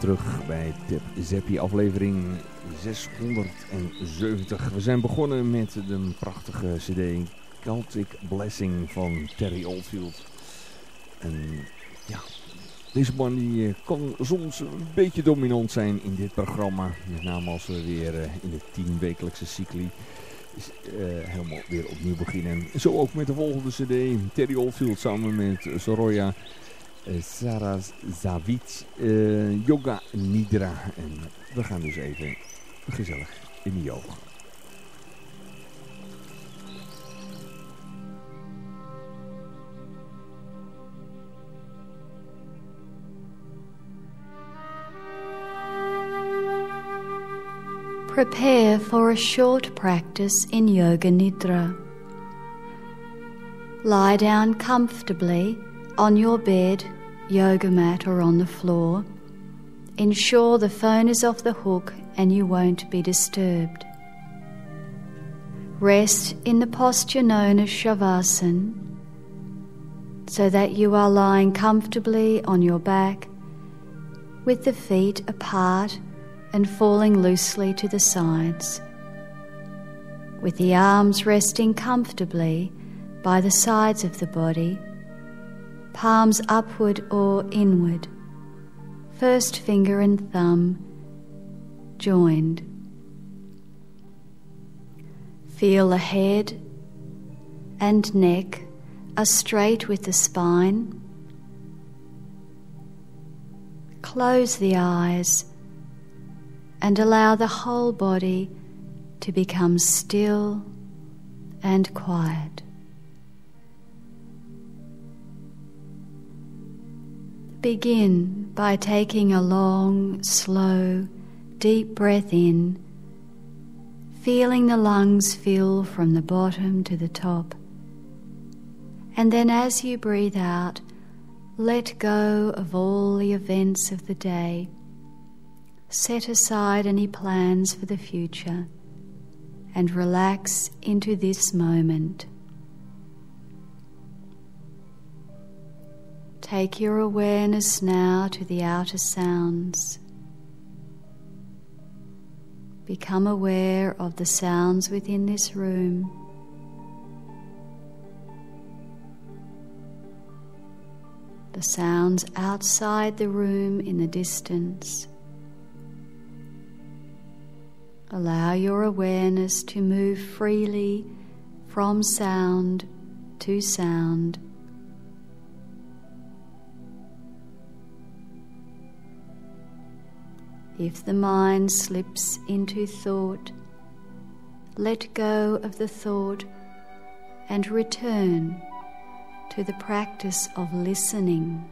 Terug bij Tip Zeppi aflevering 670. We zijn begonnen met de prachtige cd Celtic Blessing van Terry Oldfield. En ja, deze man die eh, kan soms een beetje dominant zijn in dit programma. Met name als we weer eh, in de tien wekelijkse cycli is, uh, helemaal weer opnieuw beginnen. Zo ook met de volgende cd. Terry Oldfield samen met Soroya uh, Sarah Zavic, uh, Yoga Nidra. En we gaan dus even gezellig in de yoga. Prepare for a short practice in Yoga Nidra. Lie down comfortably on your bed, yoga mat, or on the floor. Ensure the phone is off the hook and you won't be disturbed. Rest in the posture known as Shavasana so that you are lying comfortably on your back with the feet apart and falling loosely to the sides, with the arms resting comfortably by the sides of the body, palms upward or inward, first finger and thumb joined. Feel the head and neck are straight with the spine. Close the eyes and allow the whole body to become still and quiet. Begin by taking a long, slow, deep breath in, feeling the lungs fill from the bottom to the top. And then as you breathe out, let go of all the events of the day set aside any plans for the future and relax into this moment. Take your awareness now to the outer sounds. Become aware of the sounds within this room. The sounds outside the room in the distance. Allow your awareness to move freely from sound to sound. If the mind slips into thought, let go of the thought and return to the practice of listening.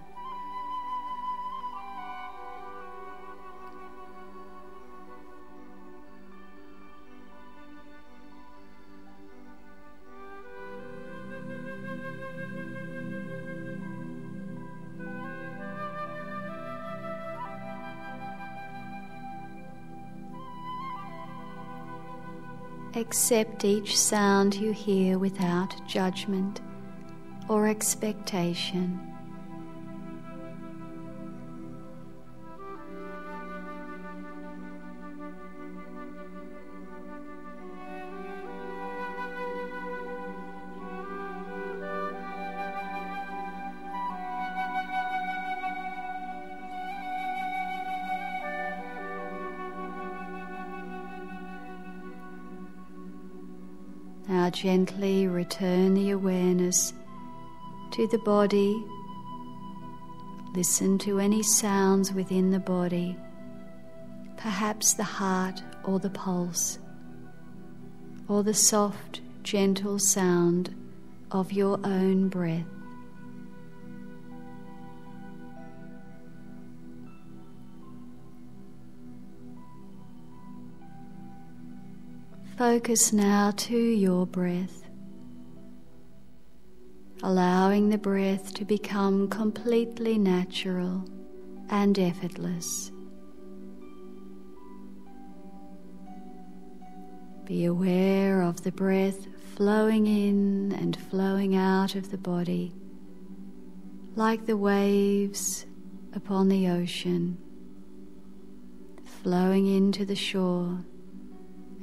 Accept each sound you hear without judgment or expectation. Gently return the awareness to the body. Listen to any sounds within the body, perhaps the heart or the pulse, or the soft, gentle sound of your own breath. Focus now to your breath, allowing the breath to become completely natural and effortless. Be aware of the breath flowing in and flowing out of the body like the waves upon the ocean flowing into the shore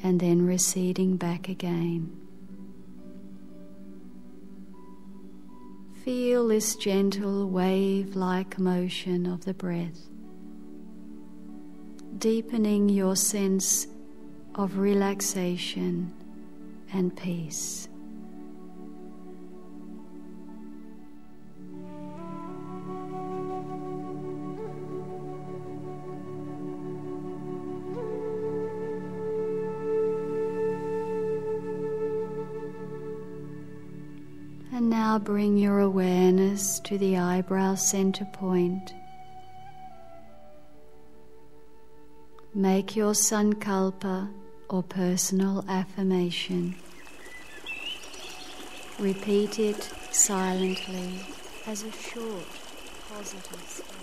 and then receding back again. Feel this gentle wave like motion of the breath, deepening your sense of relaxation and peace. Bring your awareness to the eyebrow center point. Make your sankalpa or personal affirmation. Repeat it silently as a short positive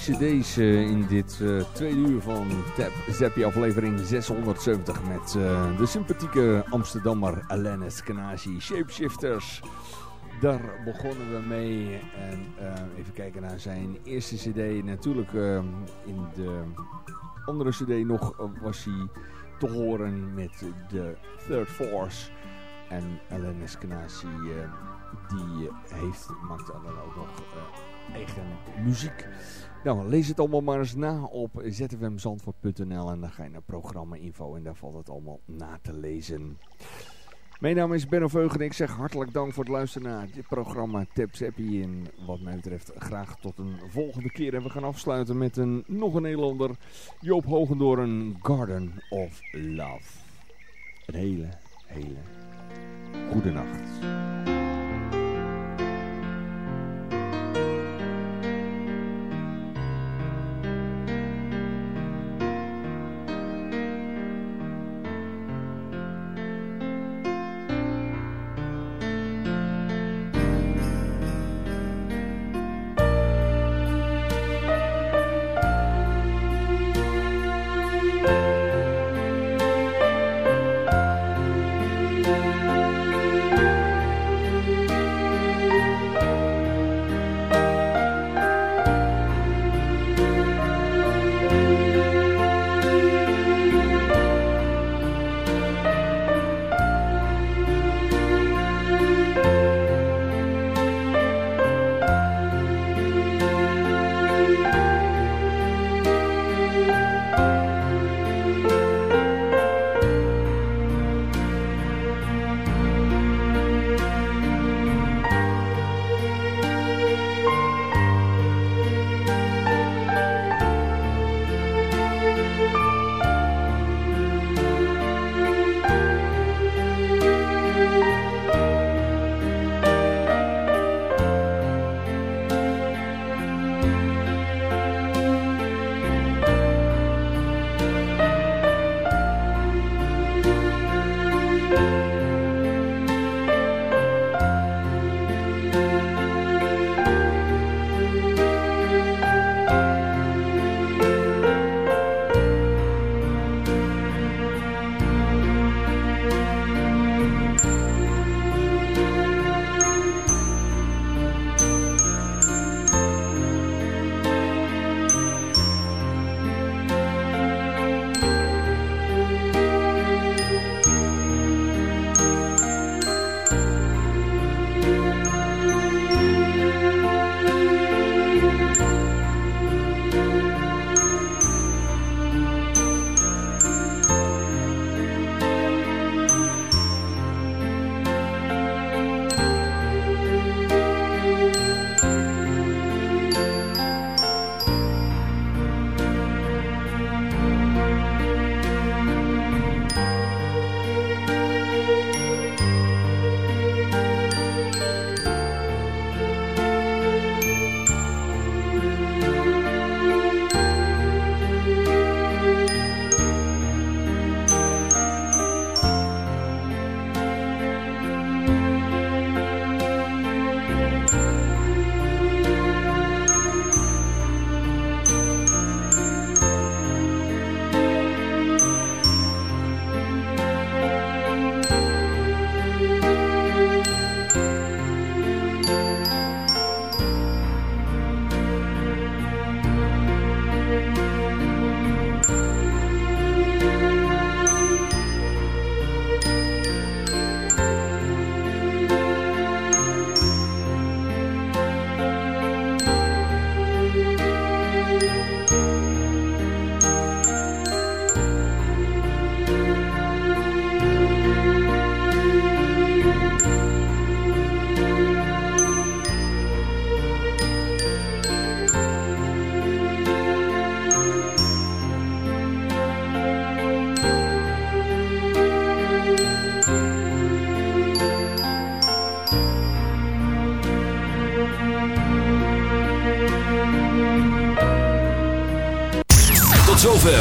cd's uh, in dit uh, tweede uur van Tap Zappie aflevering 670 met uh, de sympathieke Amsterdammer Alain Skenazi, Shapeshifters. Daar begonnen we mee en even kijken naar zijn eerste cd. Natuurlijk in de andere cd nog was hij te horen met de Third Force en Alain Skenazi die heeft, maakt dan ook nog eigen muziek. Nou, lees het allemaal maar eens na op zfmzandvoort.nl en dan ga je naar programma info en daar valt het allemaal na te lezen. Mijn naam is Benno Veugen en ik zeg hartelijk dank voor het luisteren naar dit programma Tips Happy. En wat mij betreft graag tot een volgende keer. En we gaan afsluiten met een, nog een Nederlander, Joop Hogendoorn, Garden of Love. Een hele, hele goede nacht.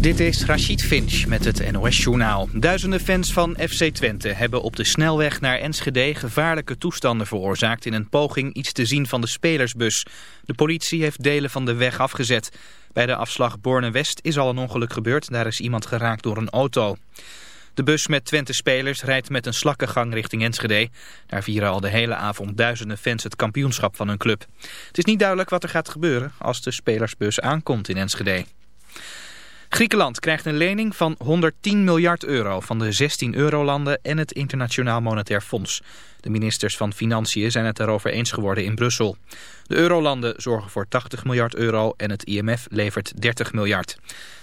Dit is Rachid Finch met het NOS-journaal. Duizenden fans van FC Twente hebben op de snelweg naar Enschede gevaarlijke toestanden veroorzaakt in een poging iets te zien van de spelersbus. De politie heeft delen van de weg afgezet. Bij de afslag Borne-West is al een ongeluk gebeurd, daar is iemand geraakt door een auto. De bus met Twente-spelers rijdt met een slakkengang richting Enschede. Daar vieren al de hele avond duizenden fans het kampioenschap van hun club. Het is niet duidelijk wat er gaat gebeuren als de spelersbus aankomt in Enschede. Griekenland krijgt een lening van 110 miljard euro van de 16 eurolanden en het Internationaal Monetair Fonds. De ministers van Financiën zijn het daarover eens geworden in Brussel. De eurolanden zorgen voor 80 miljard euro en het IMF levert 30 miljard.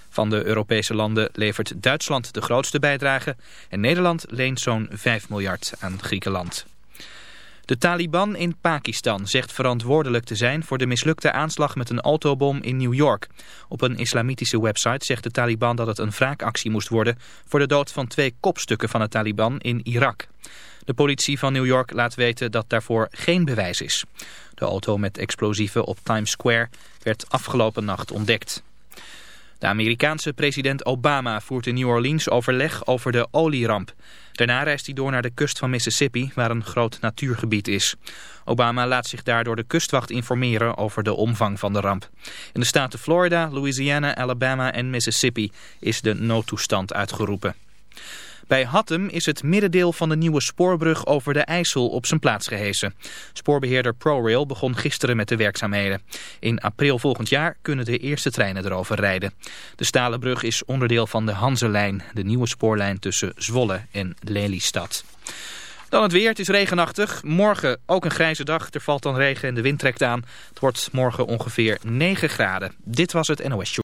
Van de Europese landen levert Duitsland de grootste bijdrage en Nederland leent zo'n 5 miljard aan Griekenland. De Taliban in Pakistan zegt verantwoordelijk te zijn voor de mislukte aanslag met een autobom in New York. Op een islamitische website zegt de Taliban dat het een wraakactie moest worden voor de dood van twee kopstukken van de Taliban in Irak. De politie van New York laat weten dat daarvoor geen bewijs is. De auto met explosieven op Times Square werd afgelopen nacht ontdekt. De Amerikaanse president Obama voert in New Orleans overleg over de olieramp. Daarna reist hij door naar de kust van Mississippi, waar een groot natuurgebied is. Obama laat zich daar door de kustwacht informeren over de omvang van de ramp. In de staten Florida, Louisiana, Alabama en Mississippi is de noodtoestand uitgeroepen. Bij Hattem is het middendeel van de nieuwe spoorbrug over de IJssel op zijn plaats gehesen. Spoorbeheerder ProRail begon gisteren met de werkzaamheden. In april volgend jaar kunnen de eerste treinen erover rijden. De stalen brug is onderdeel van de Hanselijn, de nieuwe spoorlijn tussen Zwolle en Lelystad. Dan het weer, het is regenachtig. Morgen ook een grijze dag, er valt dan regen en de wind trekt aan. Het wordt morgen ongeveer 9 graden. Dit was het NOS Show.